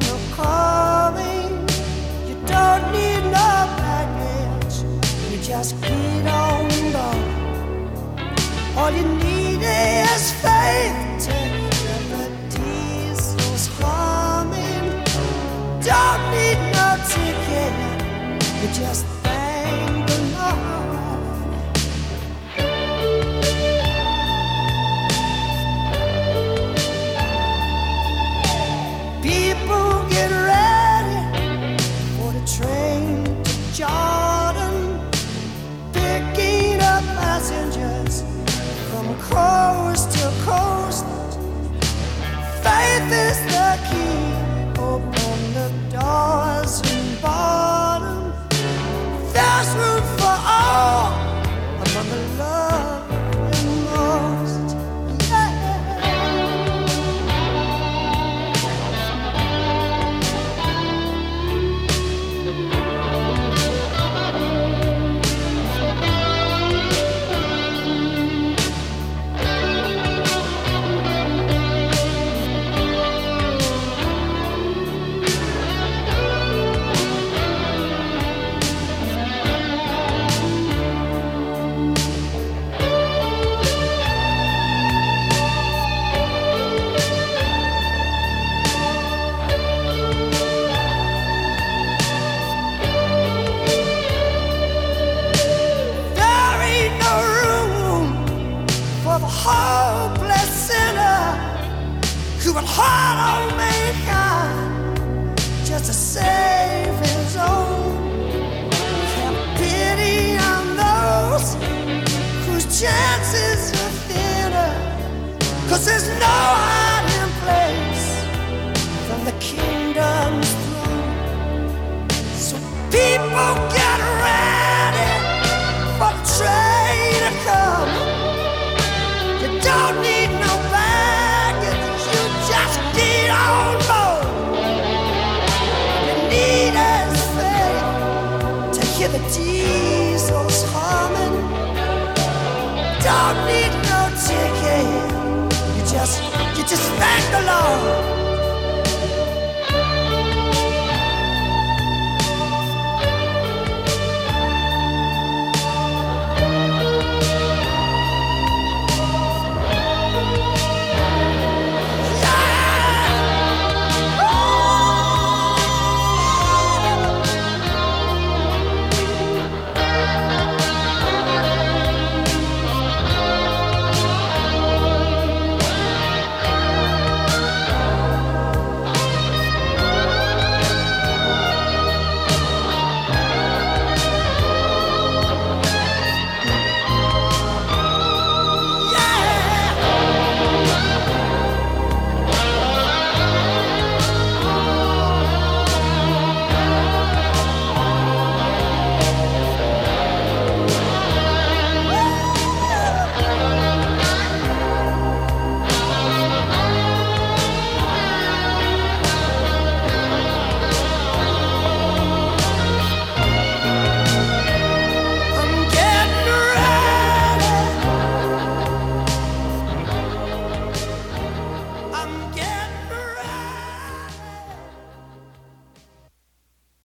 you calling. You don't need no baggage. You just need on going. All you need is faith the diesel's coming. Don't need no ticket. You just the. Would hard on mankind just to save his own. Have pity on those whose chances are thinner, cause there's no hiding place from the kingdom's throne. So people get just you just thank the.